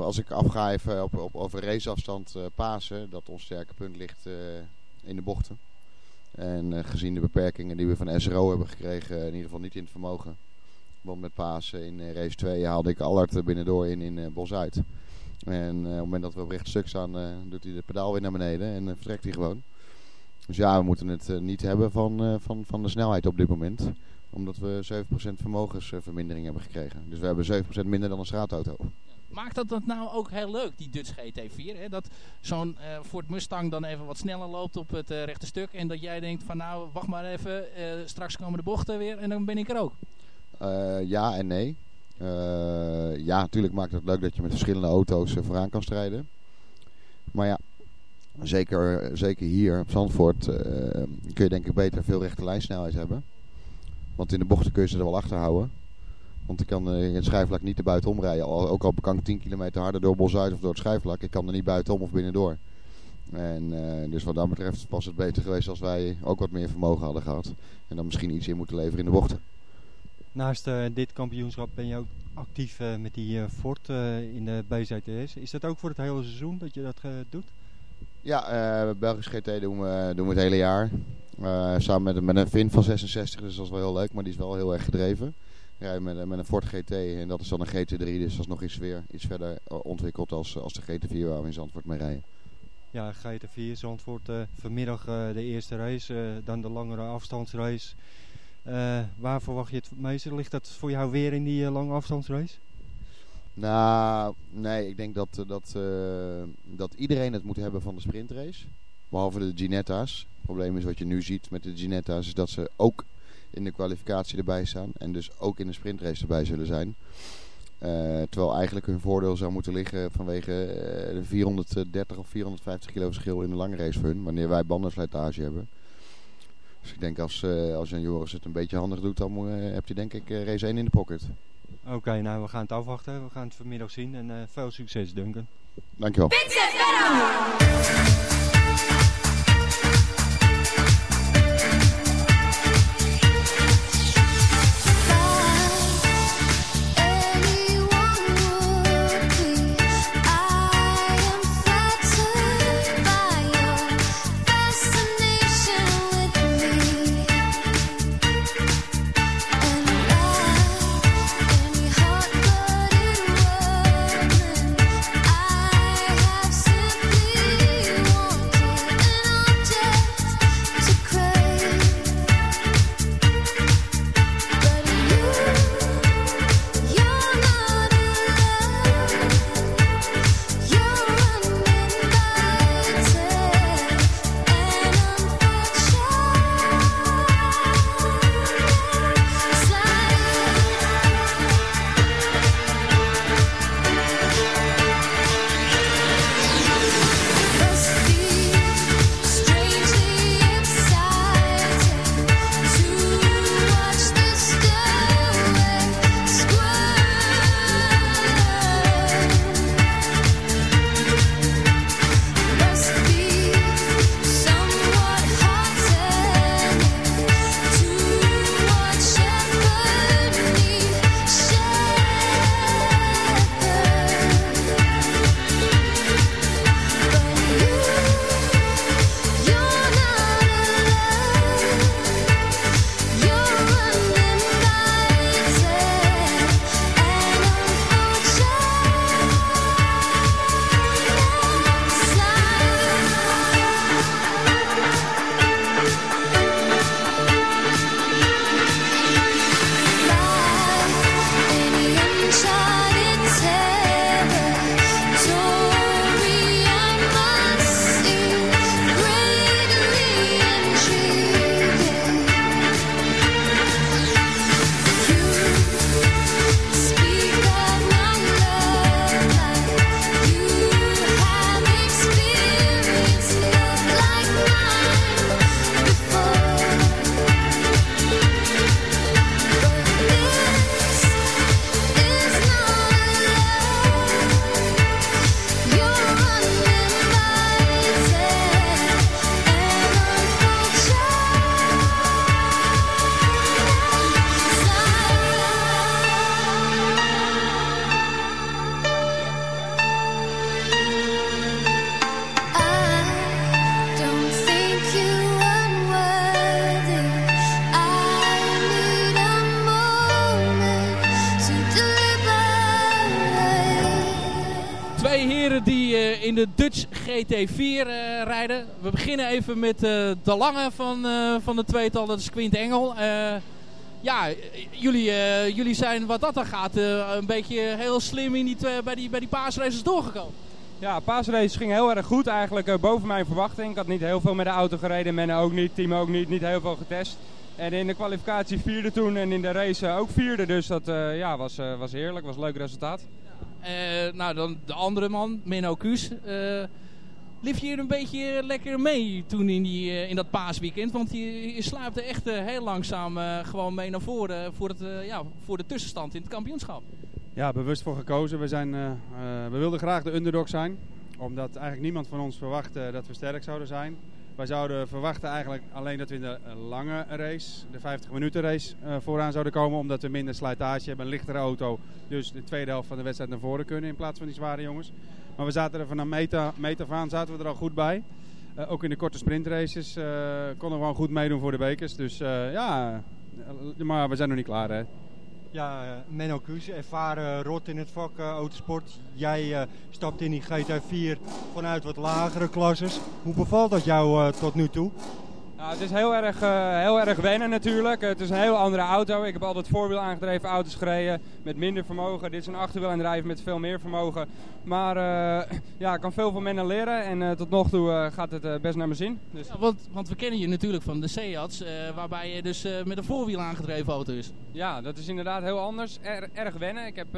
als ik afga even op, op, over raceafstand Pasen, dat ons sterke punt ligt in de bochten. En eh, gezien de beperkingen die we van SRO hebben gekregen, in ieder geval niet in het vermogen. Want met Pasen in eh, race 2 haalde ik Allard er binnendoor in in eh, Bosuit. En eh, op het moment dat we op recht stuk staan, doet hij de pedaal weer naar beneden en vertrekt hij gewoon. Dus ja, we moeten het niet hebben van, van, van de snelheid op dit moment. Omdat we 7% vermogensvermindering hebben gekregen. Dus we hebben 7% minder dan een straatauto. Maakt dat dat nou ook heel leuk, die Dutch GT4? Hè? Dat zo'n eh Ford Mustang dan even wat sneller loopt op het eh, rechte stuk. En dat jij denkt van nou, wacht maar even, eh, straks komen de bochten weer en dan ben ik er ook. Ja en nee. Ja, natuurlijk maakt het leuk dat je met verschillende auto's vooraan kan strijden. Maar ja, zeker, zeker hier op Zandvoort kun je denk ik beter veel rechte lijnsnelheid hebben. Want in de bochten kun je ze er wel achter houden. Want ik kan eh, in het schijfvlak niet er buitenom rijden. Al, ook al kan ik 10 kilometer harder door Bos-Zuid of door het schijfvlak. Ik kan er niet buitenom of binnendoor. En eh, dus wat dat betreft was het beter geweest als wij ook wat meer vermogen hadden gehad. En dan misschien iets in moeten leveren in de bochten. Naast eh, dit kampioenschap ben je ook actief met die Ford in de BZTS. Is dat ook voor het hele seizoen dat je dat doet? Ja, Belgisch GT doen we, doen we het hele jaar. Samen met, met een Vin van 66, dus dat is wel heel leuk. Maar die is wel heel erg gedreven. Ja, met, een- met een Ford GT en dat is dan een GT3. Dus dat is nog iets, weer, iets verder eh, ontwikkeld als, als de GT4 waar we in Zandvoort mee rijden. Ja, GT4 Zandvoort eh, vanmiddag eh, de eerste race, eh, dan de langere afstandsrace. Eh, waar verwacht je het meeste? Ligt dat voor jou weer in die eh, lange afstandsrace? Nou, nee, ik denk dat, eh, dat, eh, dat iedereen het moet hebben van de sprintrace. Behalve de Ginetta's. Het probleem is wat je nu ziet met de Ginetta's, is dat ze ook in de kwalificatie erbij staan. En dus ook in de sprintrace erbij zullen zijn. Eh, terwijl eigenlijk hun voordeel zou moeten liggen vanwege eh, de 430 of 450 kilo verschil in de lange race voor hun. Wanneer wij bandenslijtage hebben. Dus ik denk als, eh, als Jan Joris het een beetje handig doet, dan eh, heb je denk ik race 1 in de pocket. Oké, nou we gaan het afwachten. We gaan het vanmiddag zien en eh, veel succes Duncan. Dankjewel. GT4 eh, rijden. We beginnen even met eh, de lange van, eh, van de tweetal, dat is Quint Engel. Ja, jullie, jullie zijn wat dat dan gaat een beetje heel slim in die bij, die, bij die paasraces doorgekomen. Ja, paasrace ging heel erg goed eigenlijk, boven mijn verwachting. Ik had niet heel veel met de auto gereden, men ook niet, team ook niet, niet heel veel getest. En in de kwalificatie vierde toen en in de race ook vierde, dus dat ja, was, was heerlijk, was een leuk resultaat. Nou, dan de andere man, Menno Kuus. Eh, liep je een beetje lekker mee toen in, die, eh, in dat paasweekend? Want je, je sluipte echt eh, heel langzaam eh, gewoon mee naar voren voor, het, eh, ja, voor de tussenstand in het kampioenschap. Ja, bewust voor gekozen. We, zijn, eh, eh, we wilden graag de underdog zijn. Omdat eigenlijk niemand van ons verwachtte dat we sterk zouden zijn. Wij zouden verwachten eigenlijk alleen dat we in de eh, lange race, de 50 minuten race, eh, vooraan zouden komen. Omdat we minder slijtage hebben, een lichtere auto. Dus de tweede helft van de wedstrijd naar voren kunnen in plaats van die zware jongens. Maar we zaten er vanaf meter, meter zaten we er al goed bij. Eh, ook in de korte sprintraces konden we gewoon goed meedoen voor de bekers. Dus ja, maar we zijn nog niet klaar hè. Ja, eh, Menno Kuus, ervaren rot in het vak eh, autosport. Jij eh, stapt in die GT4 vanuit wat lagere klasses. Hoe bevalt dat jou tot nu toe? Nou, het is heel erg, eh, heel erg wennen natuurlijk. Het is een heel andere auto. Ik heb altijd voorwiel aangedreven auto's gereden met minder vermogen. Dit is een achterwielaandrijven met veel meer vermogen. Maar eh, ja, ik kan veel van Menno leren en eh, tot nog toe gaat het best naar mijn zin. Dus... Ja, want, want we kennen je natuurlijk van de Seats, waarbij je dus met een voorwiel aangedreven auto is. Ja, dat is inderdaad heel anders. Er- erg wennen. Ik heb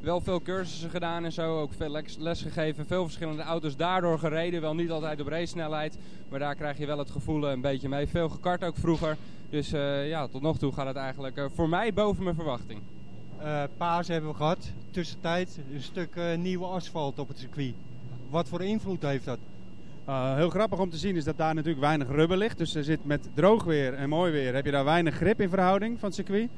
wel veel cursussen gedaan en zo. Ook veel les, gegeven. Veel verschillende auto's daardoor gereden. Wel niet altijd op race snelheid. Maar daar krijg je wel het gevoel eh, een beetje mee. Veel gekart ook vroeger. Dus eh, ja, tot nog toe gaat het eigenlijk eh, voor mij boven mijn verwachting. Eh paas hebben we gehad. Tussentijd een stuk eh, nieuwe asfalt op het circuit. Wat voor invloed heeft dat? Uh, heel grappig om te zien is dat daar natuurlijk weinig rubber ligt. Dus er zit met droog weer en mooi weer heb je daar weinig grip in verhouding van het circuit.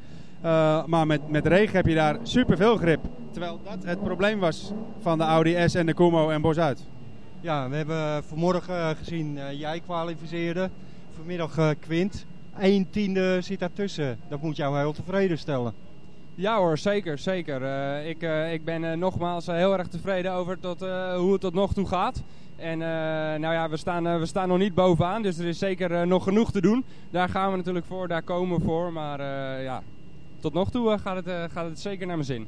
Uh, maar met, met regen heb je daar superveel grip. Terwijl dat het probleem was van de Audi S en de Kumo en Bos uit. Ja, we hebben vanmorgen eh, gezien, eh, jij kwalificeerde. Vanmiddag eh, Quint. Eén tiende zit daartussen. Dat moet jou heel tevreden stellen. Ja hoor, zeker, zeker. Eh, ik, eh, ik ben eh, nogmaals eh, heel erg tevreden over tot, eh, hoe het tot nog toe gaat. En eh, nou ja, we staan, eh, we staan nog niet bovenaan, dus er is zeker eh, nog genoeg te doen. Daar gaan we natuurlijk voor, daar komen we voor. Maar eh, ja, tot nog toe eh, gaat, het, eh, gaat het zeker naar mijn zin.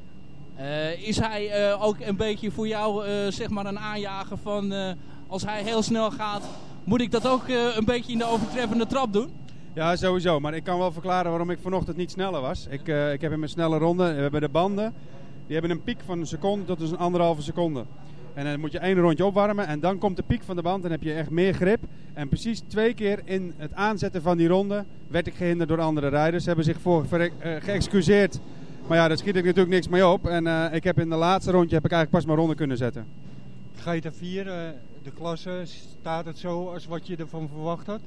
Eh, is hij eh, ook een beetje voor jou eh, zeg maar een aanjager van eh, als hij heel snel gaat, moet ik dat ook eh, een beetje in de overtreffende trap doen? Ja, sowieso. Maar ik kan wel verklaren waarom ik vanochtend niet sneller was. Ik, eh, ik heb in mijn snelle ronde, we hebben de banden, die hebben een piek van een seconde tot dus een anderhalve seconde. En dan moet je één rondje opwarmen en dan komt de piek van de band en heb je echt meer grip. En precies twee keer in het aanzetten van die ronde werd ik gehinderd door andere rijders. Ze hebben zich voor eh, geëxcuseerd. Maar ja, daar schiet ik natuurlijk niks mee op. En eh, ik heb in de laatste rondje heb ik eigenlijk pas mijn ronde kunnen zetten. GT4, eh, de klasse, staat het zo als wat je ervan verwacht had?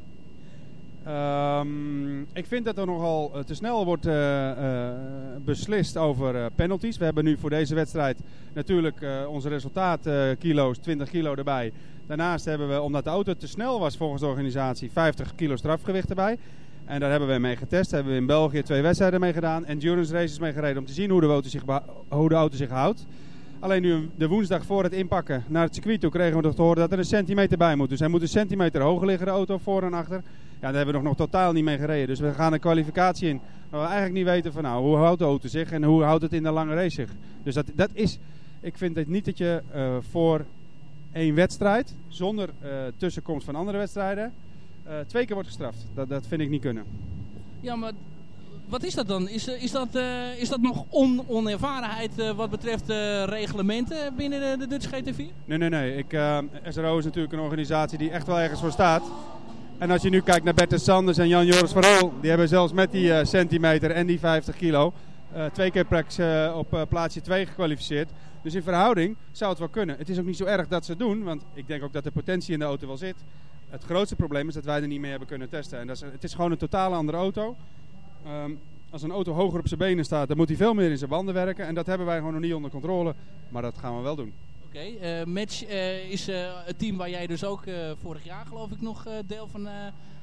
Ehm, ik vind dat er nogal eh, te snel wordt eh, eh, beslist over penalties. We hebben nu voor deze wedstrijd natuurlijk onze resultaat eh, kilo's, 20 kilo erbij. Daarnaast hebben we, omdat de auto te snel was volgens de organisatie, 50 kilo strafgewicht erbij. En daar hebben we mee getest. Daar hebben we in België twee wedstrijden mee gedaan. Endurance races mee gereden om te zien hoe de auto zich, hoe de auto zich houdt. Alleen nu de woensdag voor het inpakken naar het circuit toe kregen we nog te horen dat er een centimeter bij moet. Dus hij moet een centimeter hoger liggen, de auto, voor en achter. Ja, daar hebben we nog, nog totaal niet mee gereden. Dus we gaan de kwalificatie in. Maar we eigenlijk niet weten van nou, hoe houdt de auto zich en hoe houdt het in de lange race zich. Dus dat, dat is, ik vind het niet dat je eh, voor één wedstrijd, zonder eh, tussenkomst van andere wedstrijden, eh, twee keer wordt gestraft. Dat, dat vind ik niet kunnen. Ja, maar wat is dat dan? Is, is, dat, is dat nog on onervarenheid wat betreft reglementen binnen de, de Dutch GT4? Nee, nee, nee. Ik, SRO is natuurlijk een organisatie die echt wel ergens voor staat. En als je nu kijkt naar Bertus Sanders en Jan-Joris van die hebben zelfs met die eh, centimeter en die 50 kilo eh, twee keer prax, eh, op plaatsje 2 gekwalificeerd. Dus in verhouding zou het wel kunnen. Het is ook niet zo erg dat ze doen, want ik denk ook dat de potentie in de auto wel zit. Het grootste probleem is dat wij er niet mee hebben kunnen testen. En dat is, het is gewoon een totaal andere auto. Ehm, als een auto hoger op zijn benen staat, dan moet hij veel meer in zijn banden werken. En dat hebben wij gewoon nog niet onder controle. Maar dat gaan we wel doen. Oké, eh, Match eh, is eh, het team waar jij dus ook vorig jaar geloof ik nog deel van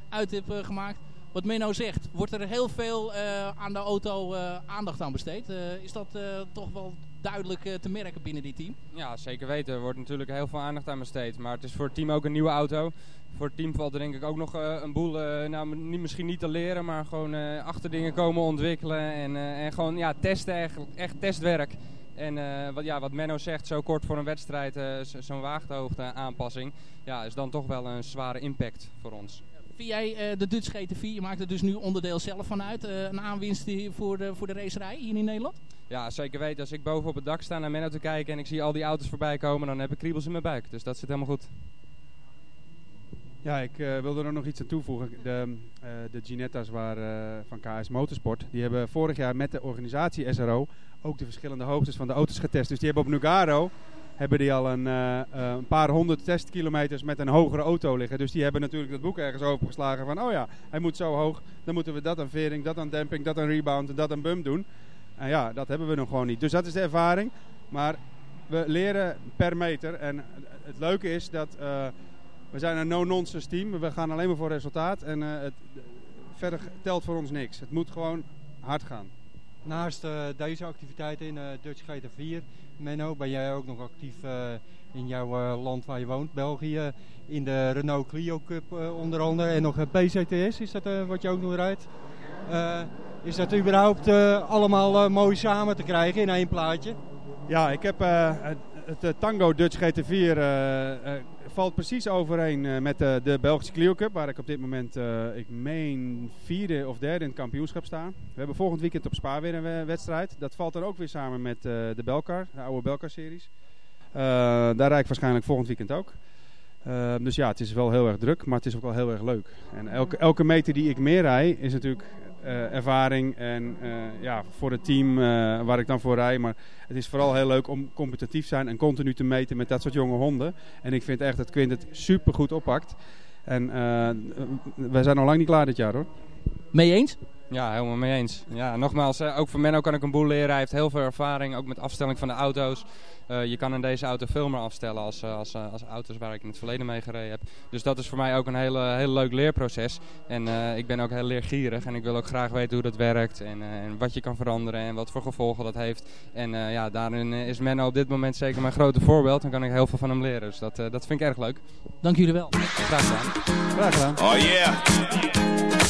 uit hebt gemaakt. Wat Menno zegt, wordt er heel veel aan de auto aandacht aan besteed? Is dat toch wel duidelijk te merken binnen dit team? Ja, zeker weten. Er wordt natuurlijk heel veel aandacht aan besteed. Maar het is voor het team ook een nieuwe auto. Voor het team valt er denk ik ook nog een boel, nou niet, misschien niet te leren, maar gewoon eh, achter dingen komen ontwikkelen. En, en gewoon ja, testen, echt, echt testwerk. En eh, wat, ja, wat Menno zegt, zo kort voor een wedstrijd, eh, zo- zo'n waagdehoogte aanpassing, ja, is dan toch wel een zware impact voor ons. Vind jij eh, de Dutch GT4, je maakt er dus nu onderdeel zelf van uit, een aanwinst voor de, voor de racerij hier in Nederland? Ja, zeker weten. Als ik boven op het dak sta naar Menno te kijken en ik zie al die auto's voorbij komen, dan heb ik kriebels in mijn buik. Dus dat zit helemaal goed. Ja, ik uh, wilde er nog iets aan toevoegen. De, uh, de Ginetta's waar, uh, van KS Motorsport, die hebben vorig jaar met de organisatie SRO ook de verschillende hoogtes van de auto's getest. Dus die hebben op Nugaro hebben die al een, een paar honderd testkilometers met een hogere auto liggen. Dus die hebben natuurlijk dat boek ergens opengeslagen van, oh ja, hij moet zo hoog, dan moeten we dat aan vering, dat aan demping, dat aan rebound en dat aan bump doen. En ja, dat hebben we nog gewoon niet. Dus dat is de ervaring. Maar we leren per meter. En het leuke is dat we zijn een no-nonsense team. We gaan alleen maar voor resultaat. En uh, het, verder telt voor ons niks. Het moet gewoon hard gaan. Naast uh, deze activiteiten in Dutch GT4, Menno, ben jij ook nog actief in jouw land waar je woont, België. In de Renault Clio Cup onder andere. En nog PCTS, is dat wat je ook nog rijdt? is dat überhaupt allemaal mooi samen te krijgen in één plaatje? Ja, ik heb het, het Tango Dutch GT4 valt precies overeen met de, Belgische Clio Cup, waar ik op dit moment, ik meen, vierde of derde in het kampioenschap sta. We hebben volgend weekend op Spa weer een wedstrijd. Dat valt dan ook weer samen met de Belcar, de oude Belcar-series. Daar rijd ik waarschijnlijk volgend weekend ook. dus ja, het is wel heel erg druk, maar het is ook wel heel erg leuk. En elke, elke meter die ik meer rij is natuurlijk uh, ervaring en uh, ja, voor het team uh, waar ik dan voor rij. Maar het is vooral heel leuk om competitief zijn en continu te meten met dat soort jonge honden. En ik vind echt dat Quint het super goed oppakt. En wij zijn nog lang niet klaar dit jaar hoor. Mee eens? Ja, helemaal mee eens. Ja, nogmaals, ook voor Menno kan ik een boel leren. Hij heeft heel veel ervaring, ook met afstelling van de auto's. Uh, je kan in deze auto veel meer afstellen als, uh, als, uh, als auto's waar ik in het verleden mee gereden heb. Dus dat is voor mij ook een hele, heel leuk leerproces. En ik ben ook heel leergierig en ik wil ook graag weten hoe dat werkt en, en wat je kan veranderen en wat voor gevolgen dat heeft. En ja, daarin is Menno op dit moment zeker mijn grote voorbeeld. Dan kan ik heel veel van hem leren. Dus dat, dat vind ik erg leuk. Dank jullie wel. Graag gedaan. Graag gedaan. Oh yeah.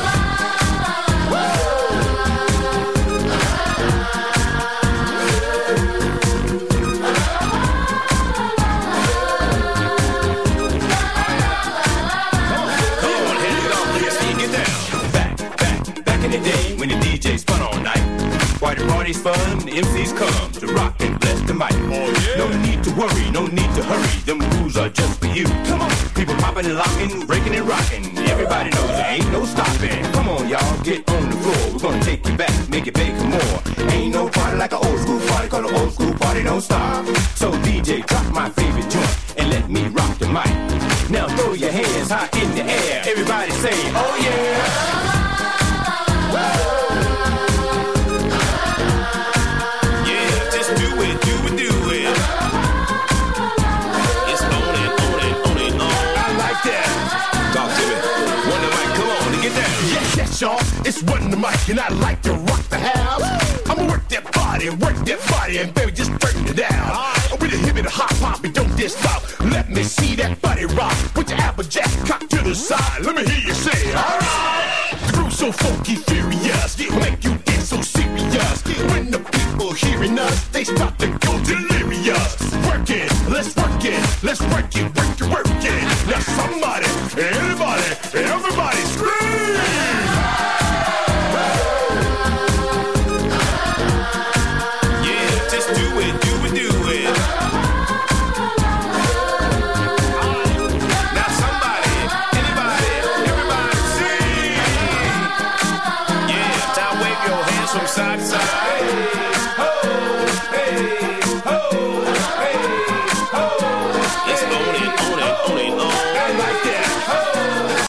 funky fury.